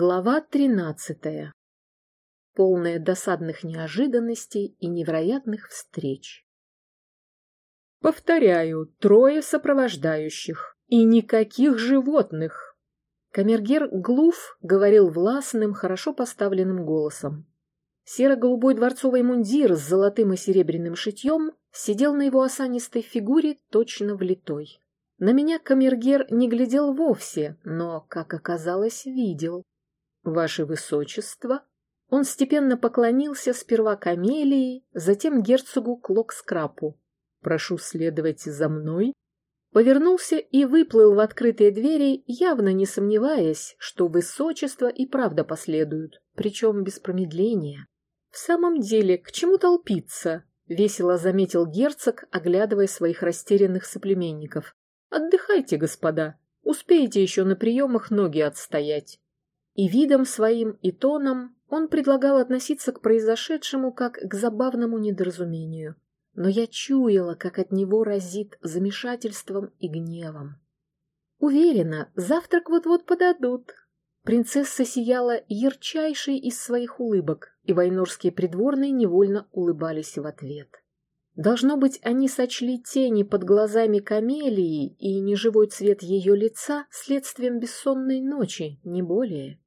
Глава тринадцатая. Полная досадных неожиданностей и невероятных встреч. Повторяю, трое сопровождающих. И никаких животных. Камергер Глуф говорил властным, хорошо поставленным голосом. Серо-голубой дворцовый мундир с золотым и серебряным шитьем сидел на его осанистой фигуре точно влитой. На меня камергер не глядел вовсе, но, как оказалось, видел. «Ваше Высочество!» Он степенно поклонился сперва Камелии, затем герцогу Клокскрапу. «Прошу следовать за мной». Повернулся и выплыл в открытые двери, явно не сомневаясь, что Высочество и правда последуют, причем без промедления. «В самом деле, к чему толпиться?» — весело заметил герцог, оглядывая своих растерянных соплеменников. «Отдыхайте, господа, успеете еще на приемах ноги отстоять». И видом своим, и тоном он предлагал относиться к произошедшему как к забавному недоразумению. Но я чуяла, как от него разит замешательством и гневом. Уверена, завтрак вот-вот подадут. Принцесса сияла ярчайшей из своих улыбок, и войнорские придворные невольно улыбались в ответ. Должно быть, они сочли тени под глазами камелии и неживой цвет ее лица следствием бессонной ночи, не более.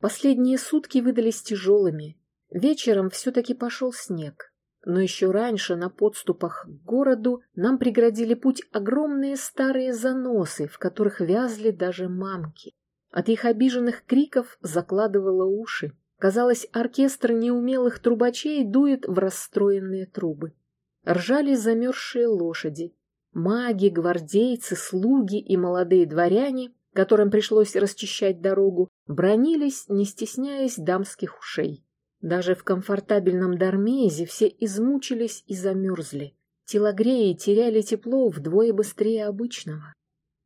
Последние сутки выдались тяжелыми. Вечером все-таки пошел снег. Но еще раньше на подступах к городу нам преградили путь огромные старые заносы, в которых вязли даже мамки. От их обиженных криков закладывало уши. Казалось, оркестр неумелых трубачей дует в расстроенные трубы. Ржали замерзшие лошади. Маги, гвардейцы, слуги и молодые дворяне которым пришлось расчищать дорогу, бронились, не стесняясь дамских ушей. Даже в комфортабельном Дармезе все измучились и замерзли. Телогреи теряли тепло вдвое быстрее обычного.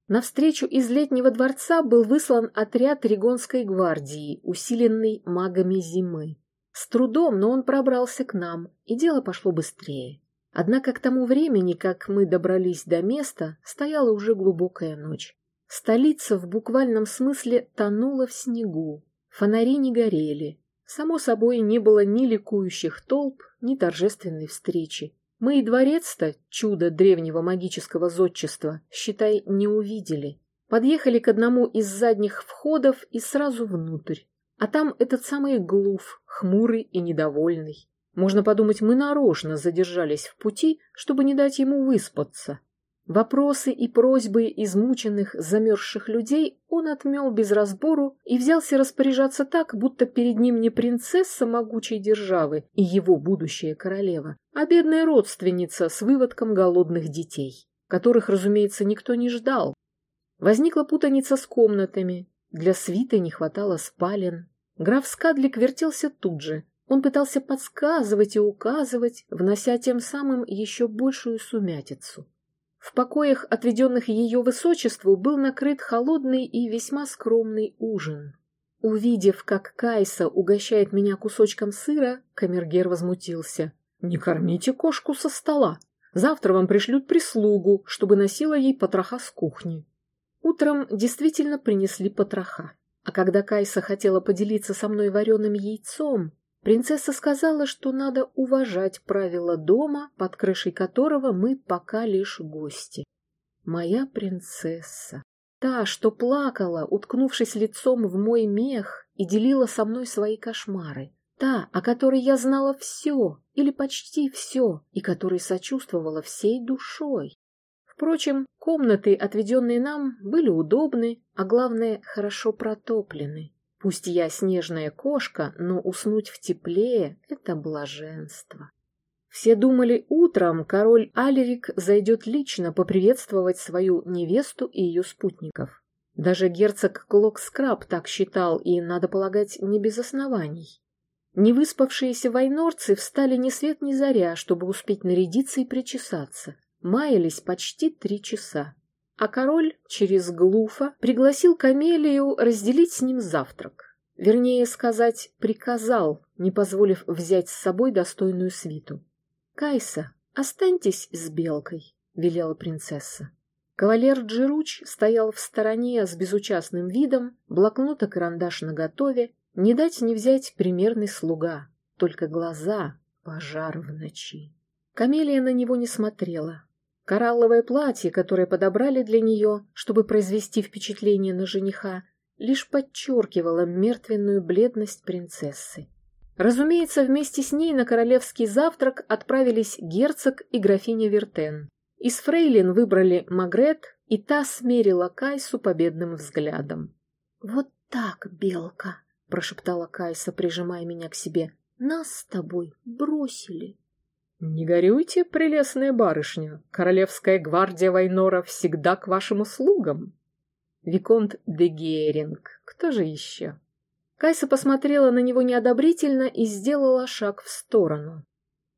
Навстречу из летнего дворца был выслан отряд Регонской гвардии, усиленный магами зимы. С трудом, но он пробрался к нам, и дело пошло быстрее. Однако к тому времени, как мы добрались до места, стояла уже глубокая ночь. Столица в буквальном смысле тонула в снегу. Фонари не горели. Само собой, не было ни ликующих толп, ни торжественной встречи. Мы и дворец-то, чудо древнего магического зодчества, считай, не увидели. Подъехали к одному из задних входов и сразу внутрь. А там этот самый Глуф, хмурый и недовольный. Можно подумать, мы нарочно задержались в пути, чтобы не дать ему выспаться. Вопросы и просьбы измученных, замерзших людей он отмел без разбору и взялся распоряжаться так, будто перед ним не принцесса могучей державы и его будущая королева, а бедная родственница с выводком голодных детей, которых, разумеется, никто не ждал. Возникла путаница с комнатами, для свиты не хватало спален. Граф Скадлик вертелся тут же, он пытался подсказывать и указывать, внося тем самым еще большую сумятицу. В покоях, отведенных ее высочеству, был накрыт холодный и весьма скромный ужин. Увидев, как Кайса угощает меня кусочком сыра, камергер возмутился. «Не кормите кошку со стола. Завтра вам пришлют прислугу, чтобы носила ей потроха с кухни». Утром действительно принесли потроха. А когда Кайса хотела поделиться со мной вареным яйцом, Принцесса сказала, что надо уважать правила дома, под крышей которого мы пока лишь гости. Моя принцесса. Та, что плакала, уткнувшись лицом в мой мех и делила со мной свои кошмары. Та, о которой я знала все, или почти все, и которой сочувствовала всей душой. Впрочем, комнаты, отведенные нам, были удобны, а главное, хорошо протоплены. Пусть я снежная кошка, но уснуть в тепле — это блаженство. Все думали, утром король Алерик зайдет лично поприветствовать свою невесту и ее спутников. Даже герцог Клокскраб так считал, и, надо полагать, не без оснований. Невыспавшиеся войнорцы встали ни свет ни заря, чтобы успеть нарядиться и причесаться. Маялись почти три часа а король через Глуфа пригласил Камелию разделить с ним завтрак. Вернее сказать, приказал, не позволив взять с собой достойную свиту. «Кайса, останьтесь с Белкой», — велела принцесса. Кавалер Джируч стоял в стороне с безучастным видом, блокнот и карандаш наготове, не дать не взять примерный слуга, только глаза — пожар в ночи. Камелия на него не смотрела. Коралловое платье, которое подобрали для нее, чтобы произвести впечатление на жениха, лишь подчеркивало мертвенную бледность принцессы. Разумеется, вместе с ней на королевский завтрак отправились герцог и графиня Вертен. Из фрейлин выбрали Магрет, и та смерила Кайсу победным взглядом. «Вот так, Белка!» — прошептала Кайса, прижимая меня к себе. «Нас с тобой бросили!» «Не горюйте, прелестная барышня! Королевская гвардия Вайнора всегда к вашим услугам!» Виконт де Геринг. Кто же еще? Кайса посмотрела на него неодобрительно и сделала шаг в сторону.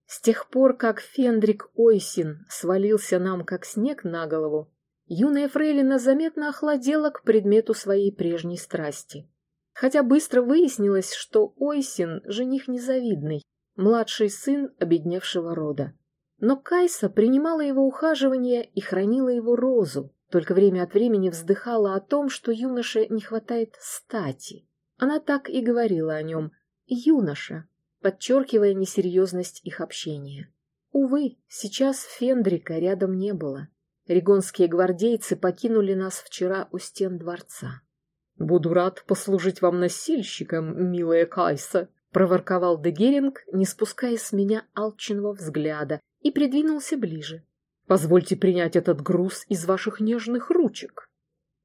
С тех пор, как Фендрик Ойсин свалился нам как снег на голову, юная фрейлина заметно охладела к предмету своей прежней страсти. Хотя быстро выяснилось, что Ойсин — жених незавидный, младший сын обедневшего рода. Но Кайса принимала его ухаживание и хранила его розу, только время от времени вздыхала о том, что юноше не хватает стати. Она так и говорила о нем «юноша», подчеркивая несерьезность их общения. Увы, сейчас Фендрика рядом не было. Регонские гвардейцы покинули нас вчера у стен дворца. — Буду рад послужить вам носильщиком, милая Кайса, — проворковал Дегеринг, не спуская с меня алчного взгляда, и придвинулся ближе. — Позвольте принять этот груз из ваших нежных ручек.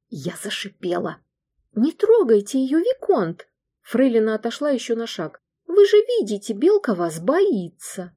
Я зашипела. — Не трогайте ее, Виконт! Фрейлина отошла еще на шаг. Вы же видите, белка вас боится.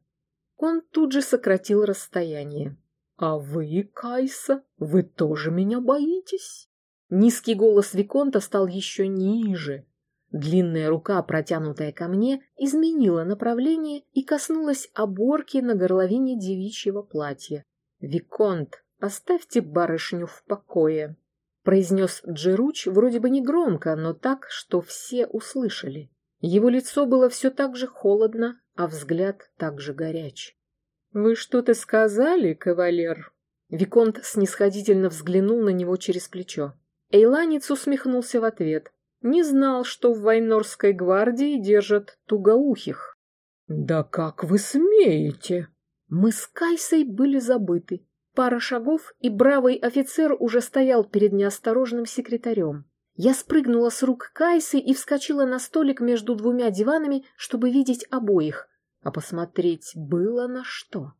Он тут же сократил расстояние. А вы, Кайса, вы тоже меня боитесь? Низкий голос Виконта стал еще ниже. Длинная рука, протянутая ко мне, изменила направление и коснулась оборки на горловине девичьего платья. «Виконт, оставьте барышню в покое», — произнес Джеруч вроде бы не громко, но так, что все услышали. Его лицо было все так же холодно, а взгляд так же горяч. — Вы что-то сказали, кавалер? Виконт снисходительно взглянул на него через плечо. Эйланец усмехнулся в ответ. Не знал, что в Вайнорской гвардии держат тугоухих. — Да как вы смеете? Мы с Кайсой были забыты. Пара шагов, и бравый офицер уже стоял перед неосторожным секретарем. Я спрыгнула с рук Кайсы и вскочила на столик между двумя диванами, чтобы видеть обоих. А посмотреть было на что.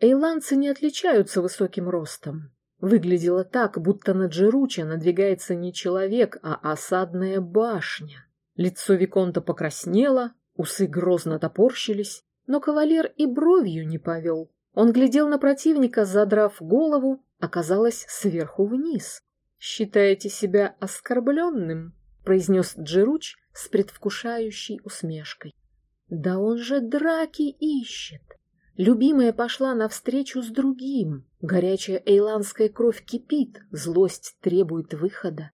Эйландцы не отличаются высоким ростом. Выглядело так, будто на Джеруча надвигается не человек, а осадная башня. Лицо Виконта покраснело, усы грозно топорщились, но кавалер и бровью не повел. Он глядел на противника, задрав голову, оказалось, сверху вниз. «Считаете себя оскорбленным?» — произнес Джеруч с предвкушающей усмешкой. «Да он же драки ищет!» Любимая пошла навстречу с другим. Горячая эйландская кровь кипит, злость требует выхода.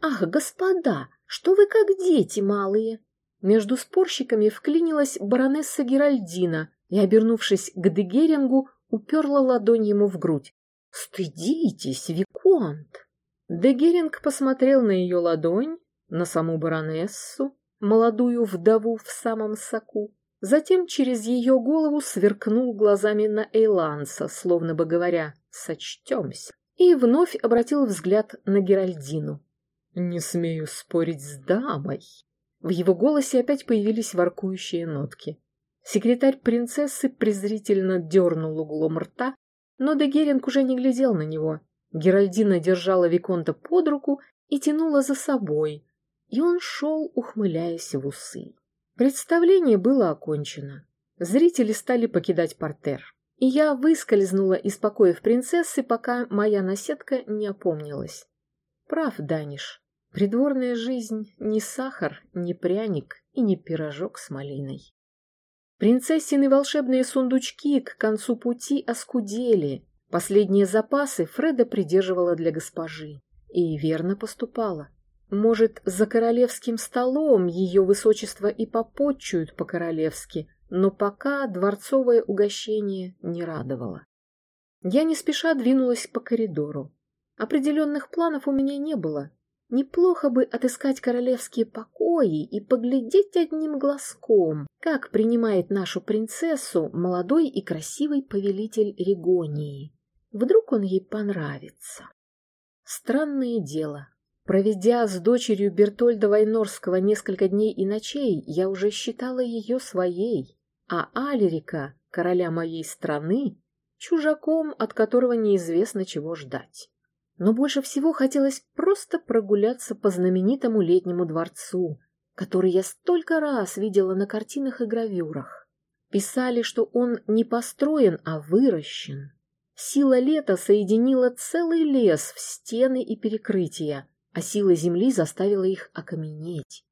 «Ах, господа, что вы как дети малые!» Между спорщиками вклинилась баронесса Геральдина и, обернувшись к Дегерингу, уперла ладонь ему в грудь. «Стыдитесь, Виконт!» Дегеринг посмотрел на ее ладонь, на саму баронессу, молодую вдову в самом соку, затем через ее голову сверкнул глазами на Эйланса, словно бы говоря «сочтемся», и вновь обратил взгляд на Геральдину. «Не смею спорить с дамой». В его голосе опять появились воркующие нотки. Секретарь принцессы презрительно дернул углом рта, но Дегеринг уже не глядел на него, Геральдина держала Виконта под руку и тянула за собой, и он шел, ухмыляясь в усы. Представление было окончено. Зрители стали покидать портер, и я выскользнула из покоев принцессы, пока моя наседка не опомнилась. Прав, Даниш, придворная жизнь не сахар, не пряник и не пирожок с малиной. Принцессины волшебные сундучки к концу пути оскудели, Последние запасы Фреда придерживала для госпожи. И верно поступала. Может, за королевским столом ее высочество и попотчуют по-королевски, но пока дворцовое угощение не радовало. Я не спеша двинулась по коридору. Определенных планов у меня не было. Неплохо бы отыскать королевские покои и поглядеть одним глазком, как принимает нашу принцессу молодой и красивый повелитель Регонии. Вдруг он ей понравится. Странное дело. Проведя с дочерью Бертольда Вайнорского несколько дней и ночей, я уже считала ее своей, а Алерика, короля моей страны, чужаком, от которого неизвестно чего ждать. Но больше всего хотелось просто прогуляться по знаменитому летнему дворцу, который я столько раз видела на картинах и гравюрах. Писали, что он не построен, а выращен. Сила лета соединила целый лес в стены и перекрытия, а сила земли заставила их окаменеть.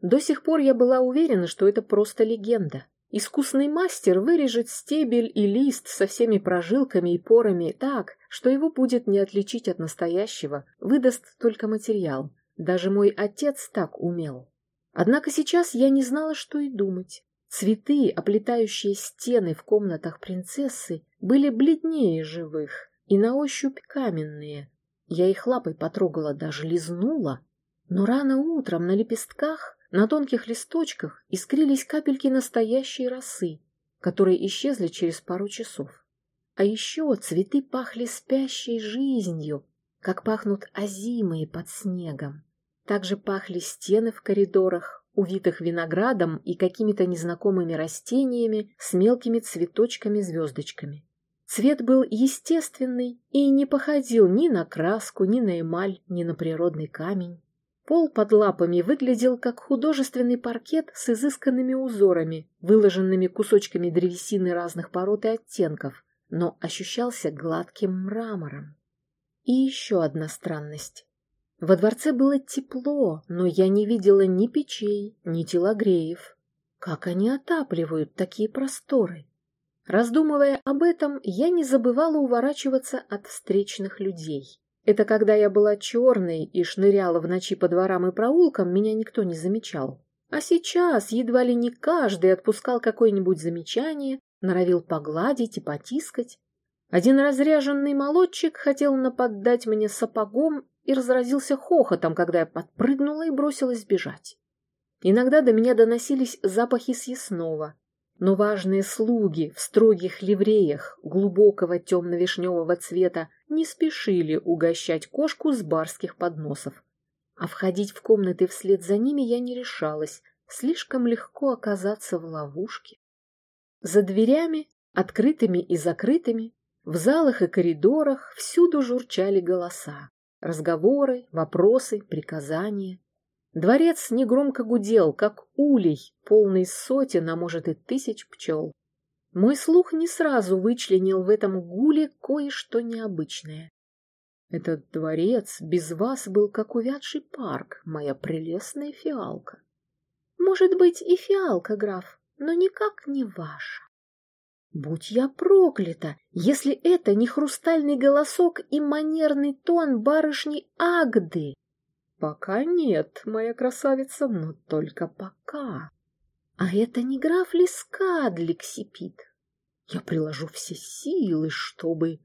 До сих пор я была уверена, что это просто легенда. Искусный мастер вырежет стебель и лист со всеми прожилками и порами так, что его будет не отличить от настоящего, выдаст только материал. Даже мой отец так умел. Однако сейчас я не знала, что и думать. Цветы, оплетающие стены в комнатах принцессы, были бледнее живых и на ощупь каменные. Я их лапой потрогала, даже лизнула. Но рано утром на лепестках на тонких листочках искрились капельки настоящей росы, которые исчезли через пару часов. А еще цветы пахли спящей жизнью, как пахнут озимые под снегом. Также пахли стены в коридорах, увитых виноградом и какими-то незнакомыми растениями с мелкими цветочками-звездочками. Цвет был естественный и не походил ни на краску, ни на эмаль, ни на природный камень. Пол под лапами выглядел как художественный паркет с изысканными узорами, выложенными кусочками древесины разных пород и оттенков, но ощущался гладким мрамором. И еще одна странность. Во дворце было тепло, но я не видела ни печей, ни телогреев. Как они отапливают такие просторы? Раздумывая об этом, я не забывала уворачиваться от встречных людей. Это когда я была черной и шныряла в ночи по дворам и проулкам, меня никто не замечал. А сейчас едва ли не каждый отпускал какое-нибудь замечание, норовил погладить и потискать. Один разряженный молодчик хотел наподдать мне сапогом и разразился хохотом, когда я подпрыгнула и бросилась бежать. Иногда до меня доносились запахи съестного, но важные слуги в строгих ливреях глубокого темно-вишневого цвета не спешили угощать кошку с барских подносов. А входить в комнаты вслед за ними я не решалась, слишком легко оказаться в ловушке. За дверями, открытыми и закрытыми, в залах и коридорах всюду журчали голоса, разговоры, вопросы, приказания. Дворец негромко гудел, как улей, полный сотен, а может и тысяч пчел. Мой слух не сразу вычленил в этом гуле кое-что необычное. Этот дворец без вас был как увядший парк, моя прелестная фиалка. Может быть, и фиалка, граф, но никак не ваша. Будь я проклята, если это не хрустальный голосок и манерный тон барышни Агды. Пока нет, моя красавица, но только пока. А это не граф Лискадлик сипит. Я приложу все силы, чтобы...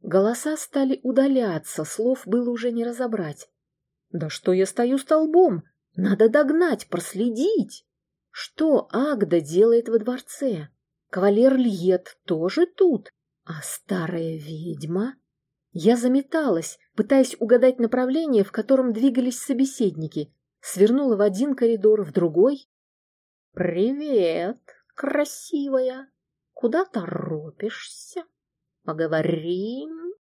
Голоса стали удаляться, слов было уже не разобрать. Да что я стою столбом? Надо догнать, проследить. Что Агда делает во дворце? Кавалер Льет тоже тут, а старая ведьма... Я заметалась, пытаясь угадать направление, в котором двигались собеседники. Свернула в один коридор, в другой. «Привет, красивая! Куда торопишься? Поговорим?»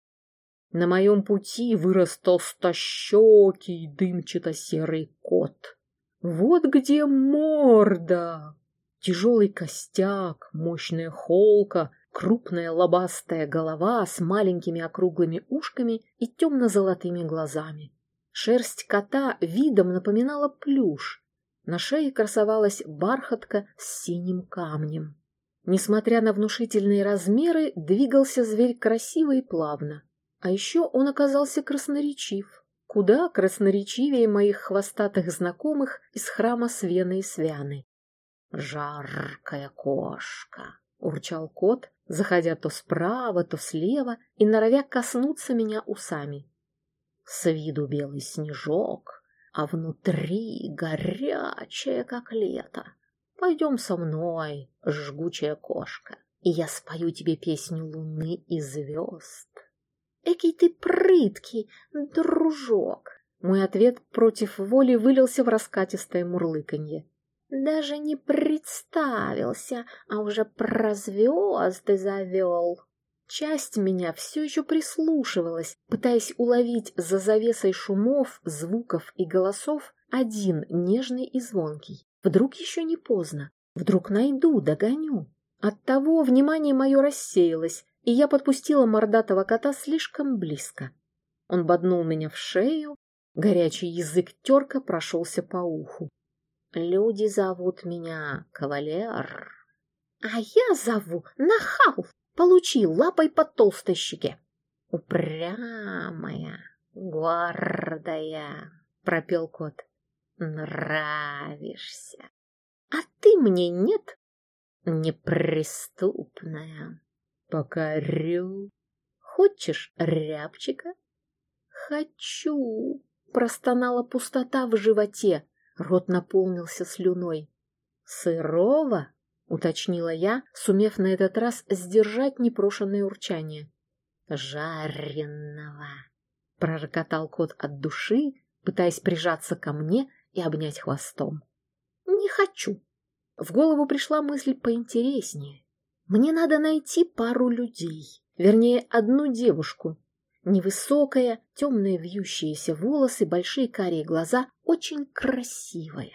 На моем пути вырос толстощекий дымчато-серый кот. Вот где морда! Тяжелый костяк, мощная холка, крупная лобастая голова с маленькими округлыми ушками и темно-золотыми глазами. Шерсть кота видом напоминала плюш. На шее красовалась бархатка с синим камнем. Несмотря на внушительные размеры, двигался зверь красиво и плавно. А еще он оказался красноречив. Куда красноречивее моих хвостатых знакомых из храма Свены и Свяны. «Жаркая кошка!» — урчал кот, заходя то справа, то слева и норовя коснуться меня усами. С виду белый снежок, а внутри горячее, как лето. Пойдем со мной, жгучая кошка, и я спою тебе песню луны и звезд. Экий ты прыткий, дружок. Мой ответ против воли вылился в раскатистое мурлыканье. Даже не представился, а уже про звезды завел. Часть меня все еще прислушивалась, пытаясь уловить за завесой шумов, звуков и голосов один нежный и звонкий. Вдруг еще не поздно, вдруг найду, догоню. Оттого внимание мое рассеялось, и я подпустила мордатого кота слишком близко. Он боднул меня в шею, горячий язык терка прошелся по уху. Люди зовут меня кавалер. А я зову нахал. Получи лапой по толстой щеке. Упрямая, гордая, пропел кот. Нравишься. А ты мне нет? Неприступная. Покорю. Хочешь рябчика? Хочу. Простонала пустота в животе. Рот наполнился слюной. «Сырого?» — уточнила я, сумев на этот раз сдержать непрошенное урчание. «Жареного!» — пророкотал кот от души, пытаясь прижаться ко мне и обнять хвостом. «Не хочу!» В голову пришла мысль поинтереснее. «Мне надо найти пару людей, вернее, одну девушку, Невысокая, темные вьющиеся волосы, большие карие глаза, очень красивая.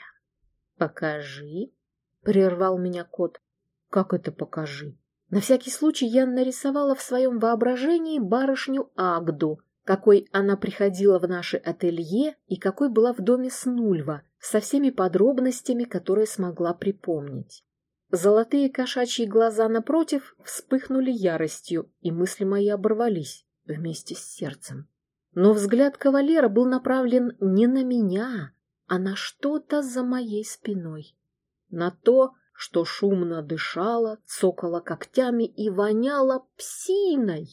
«Покажи», — прервал меня кот. «Как это покажи?» На всякий случай я нарисовала в своем воображении барышню Агду, какой она приходила в наше ателье и какой была в доме Снульва, со всеми подробностями, которые смогла припомнить. Золотые кошачьи глаза напротив вспыхнули яростью, и мысли мои оборвались вместе с сердцем. Но взгляд кавалера был направлен не на меня, а на что-то за моей спиной. На то, что шумно дышало, цокало когтями и воняло псиной.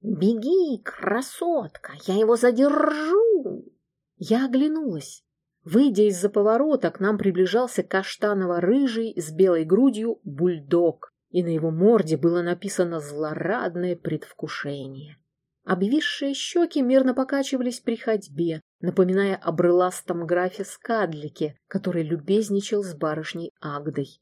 «Беги, красотка, я его задержу!» Я оглянулась. Выйдя из-за поворота, к нам приближался каштаново-рыжий с белой грудью бульдог, и на его морде было написано злорадное предвкушение. Обвисшие щеки мирно покачивались при ходьбе, напоминая о брыластом графе Скадлике, который любезничал с барышней Агдой.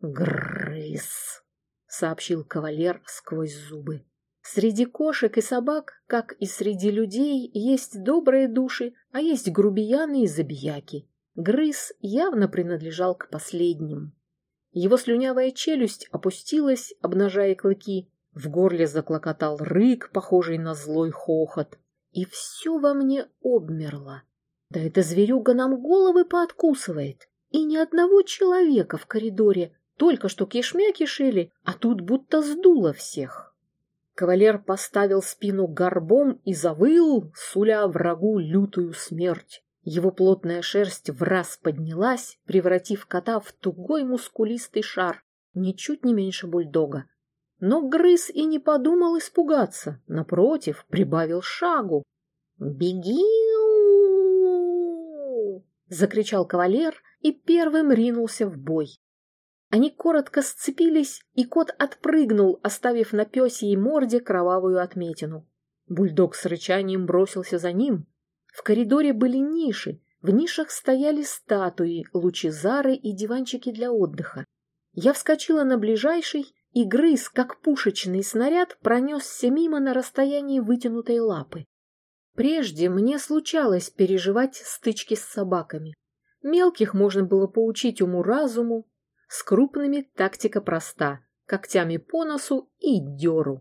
«Грыз!» — сообщил кавалер сквозь зубы. «Среди кошек и собак, как и среди людей, есть добрые души, а есть грубияны и забияки. Грыз явно принадлежал к последним. Его слюнявая челюсть опустилась, обнажая клыки, в горле заклокотал рык, похожий на злой хохот. И все во мне обмерло. Да эта зверюга нам головы пооткусывает. И ни одного человека в коридоре. Только что кишмя кишели, а тут будто сдуло всех. Кавалер поставил спину горбом и завыл, суля врагу лютую смерть. Его плотная шерсть в раз поднялась, превратив кота в тугой мускулистый шар, ничуть не меньше бульдога. Но грыз и не подумал испугаться, напротив, прибавил шагу. «Беги!» — закричал кавалер и первым ринулся в бой. Они коротко сцепились, и кот отпрыгнул, оставив на пёсьей морде кровавую отметину. Бульдог с рычанием бросился за ним. В коридоре были ниши, в нишах стояли статуи, лучезары и диванчики для отдыха. Я вскочила на ближайший и грыз, как пушечный снаряд, пронесся мимо на расстоянии вытянутой лапы. Прежде мне случалось переживать стычки с собаками. Мелких можно было поучить уму-разуму, с крупными тактика проста, когтями по носу и деру.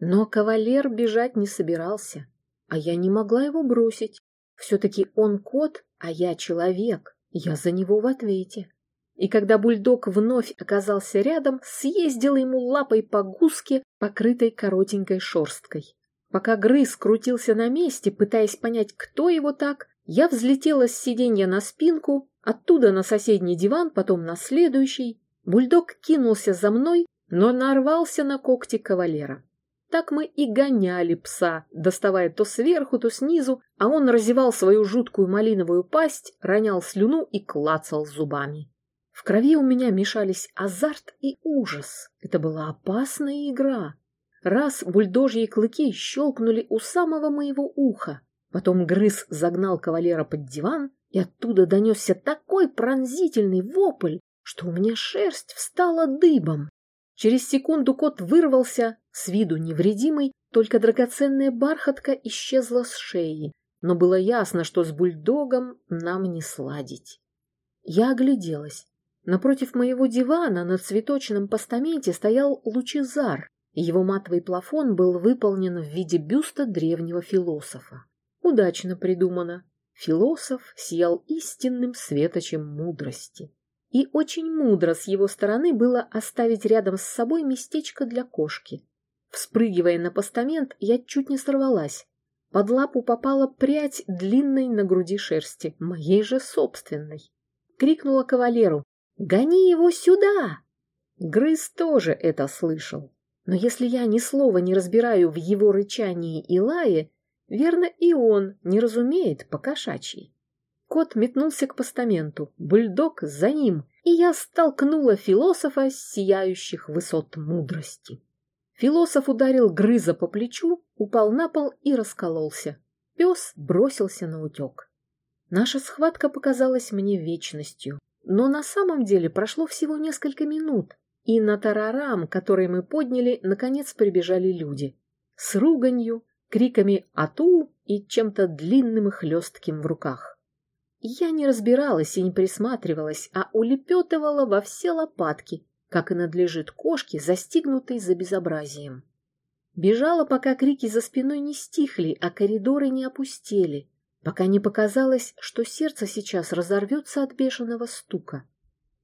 Но кавалер бежать не собирался, а я не могла его бросить. Все-таки он кот, а я человек, я за него в ответе и когда бульдог вновь оказался рядом, съездил ему лапой по гуске, покрытой коротенькой шерсткой. Пока грыз крутился на месте, пытаясь понять, кто его так, я взлетела с сиденья на спинку, оттуда на соседний диван, потом на следующий. Бульдог кинулся за мной, но нарвался на когти кавалера. так мы и гоняли пса, доставая то сверху, то снизу, а он разевал свою жуткую малиновую пасть, ронял слюну и клацал зубами. В крови у меня мешались азарт и ужас. Это была опасная игра. Раз бульдожьи клыки щелкнули у самого моего уха, потом грыз загнал кавалера под диван, и оттуда донесся такой пронзительный вопль, что у меня шерсть встала дыбом. Через секунду кот вырвался, с виду невредимый, только драгоценная бархатка исчезла с шеи, но было ясно, что с бульдогом нам не сладить. Я огляделась. Напротив моего дивана на цветочном постаменте стоял лучезар, и его матовый плафон был выполнен в виде бюста древнего философа. Удачно придумано. Философ сиял истинным светочем мудрости. И очень мудро с его стороны было оставить рядом с собой местечко для кошки. Вспрыгивая на постамент, я чуть не сорвалась. Под лапу попала прядь длинной на груди шерсти, моей же собственной. Крикнула кавалеру «Гони его сюда!» Грыз тоже это слышал. Но если я ни слова не разбираю в его рычании и лае, верно, и он не разумеет по-кошачьи. Кот метнулся к постаменту, бульдог за ним, и я столкнула философа с сияющих высот мудрости. Философ ударил грыза по плечу, упал на пол и раскололся. Пес бросился на утек. Наша схватка показалась мне вечностью. Но на самом деле прошло всего несколько минут, и на тарарам, который мы подняли, наконец прибежали люди. С руганью, криками «Ату!» и чем-то длинным и хлестким в руках. Я не разбиралась и не присматривалась, а улепетывала во все лопатки, как и надлежит кошке, застигнутой за безобразием. Бежала, пока крики за спиной не стихли, а коридоры не опустели, пока не показалось, что сердце сейчас разорвется от бешеного стука.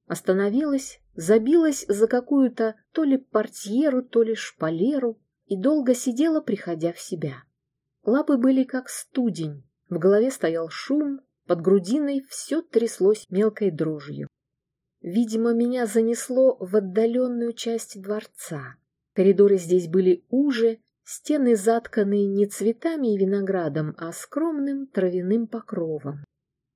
Остановилась, забилась за какую-то то ли портьеру, то ли шпалеру и долго сидела, приходя в себя. Лапы были как студень, в голове стоял шум, под грудиной все тряслось мелкой дрожью. Видимо, меня занесло в отдаленную часть дворца. Коридоры здесь были уже, Стены затканы не цветами и виноградом, а скромным травяным покровом.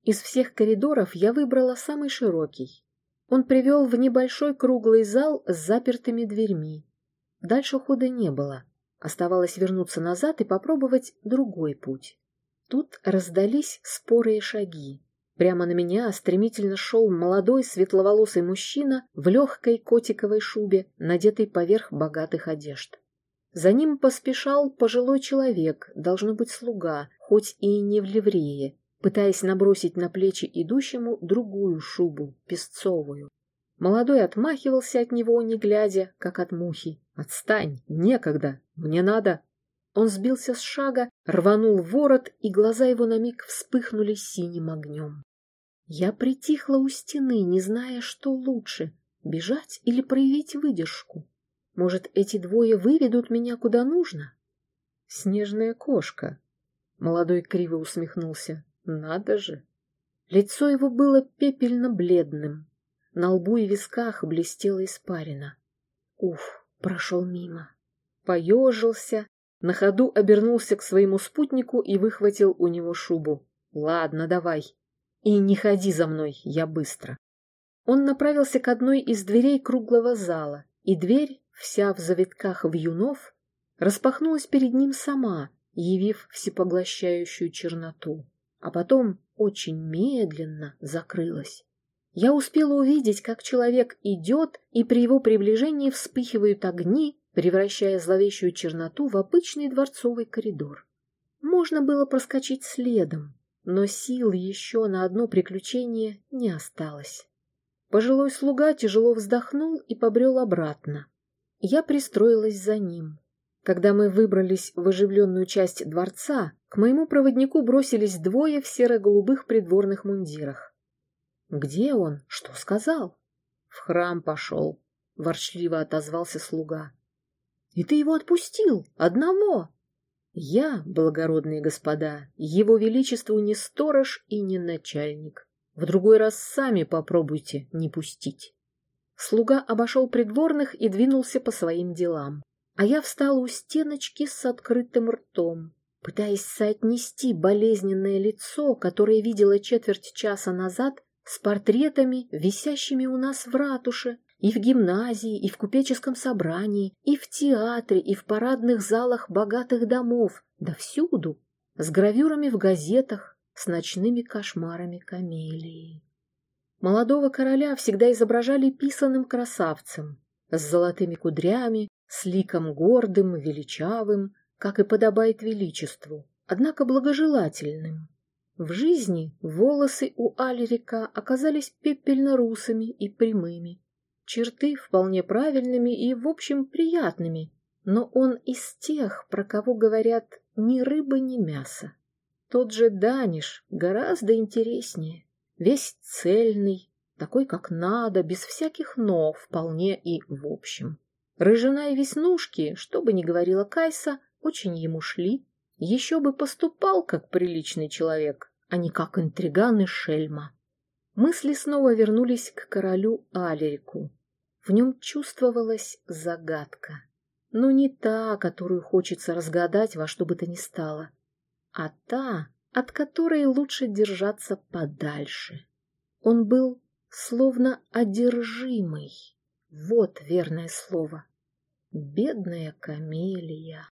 Из всех коридоров я выбрала самый широкий. Он привел в небольшой круглый зал с запертыми дверьми. Дальше хода не было. Оставалось вернуться назад и попробовать другой путь. Тут раздались спорые шаги. Прямо на меня стремительно шел молодой светловолосый мужчина в легкой котиковой шубе, надетой поверх богатых одежд. За ним поспешал пожилой человек, должно быть слуга, хоть и не в ливрее, пытаясь набросить на плечи идущему другую шубу, песцовую. Молодой отмахивался от него, не глядя, как от мухи. «Отстань! Некогда! Мне надо!» Он сбился с шага, рванул ворот, и глаза его на миг вспыхнули синим огнем. Я притихла у стены, не зная, что лучше — бежать или проявить выдержку. Может, эти двое выведут меня куда нужно? Снежная кошка. Молодой криво усмехнулся. Надо же. Лицо его было пепельно-бледным. На лбу и висках блестела испарина. Уф, прошел мимо. Поежился, на ходу обернулся к своему спутнику и выхватил у него шубу. «Ладно, давай. И не ходи за мной, я быстро». Он направился к одной из дверей круглого зала, и дверь вся в завитках вьюнов, распахнулась перед ним сама, явив всепоглощающую черноту, а потом очень медленно закрылась. Я успела увидеть, как человек идет, и при его приближении вспыхивают огни, превращая зловещую черноту в обычный дворцовый коридор. Можно было проскочить следом, но сил еще на одно приключение не осталось. Пожилой слуга тяжело вздохнул и побрел обратно, я пристроилась за ним. Когда мы выбрались в оживленную часть дворца, к моему проводнику бросились двое в серо-голубых придворных мундирах. «Где он? Что сказал?» «В храм пошел», — ворчливо отозвался слуга. «И ты его отпустил? Одного?» «Я, благородные господа, его величеству не сторож и не начальник. В другой раз сами попробуйте не пустить». Слуга обошел придворных и двинулся по своим делам. а я встала у стеночки с открытым ртом, пытаясь соотнести болезненное лицо, которое видела четверть часа назад, с портретами, висящими у нас в ратуше, и в гимназии, и в купеческом собрании, и в театре, и в парадных залах богатых домов, да всюду, с гравюрами в газетах, с ночными кошмарами камелии. Молодого короля всегда изображали писаным красавцем, с золотыми кудрями, с ликом гордым, величавым, как и подобает величеству, однако благожелательным. В жизни волосы у Альрика оказались пепельно-русыми и прямыми, черты вполне правильными и, в общем, приятными, но он из тех, про кого говорят ни рыба, ни мясо. Тот же Даниш гораздо интереснее, весь цельный, такой, как надо, без всяких «но», вполне и в общем. Рыжина и веснушки, что бы ни говорила Кайса, очень ему шли. Еще бы поступал как приличный человек, а не как интриган и шельма. Мысли снова вернулись к королю Алерику. В нем чувствовалась загадка. Но не та, которую хочется разгадать во что бы то ни стало, а та, от которой лучше держаться подальше. Он был словно одержимый. Вот верное слово. Бедная камелия.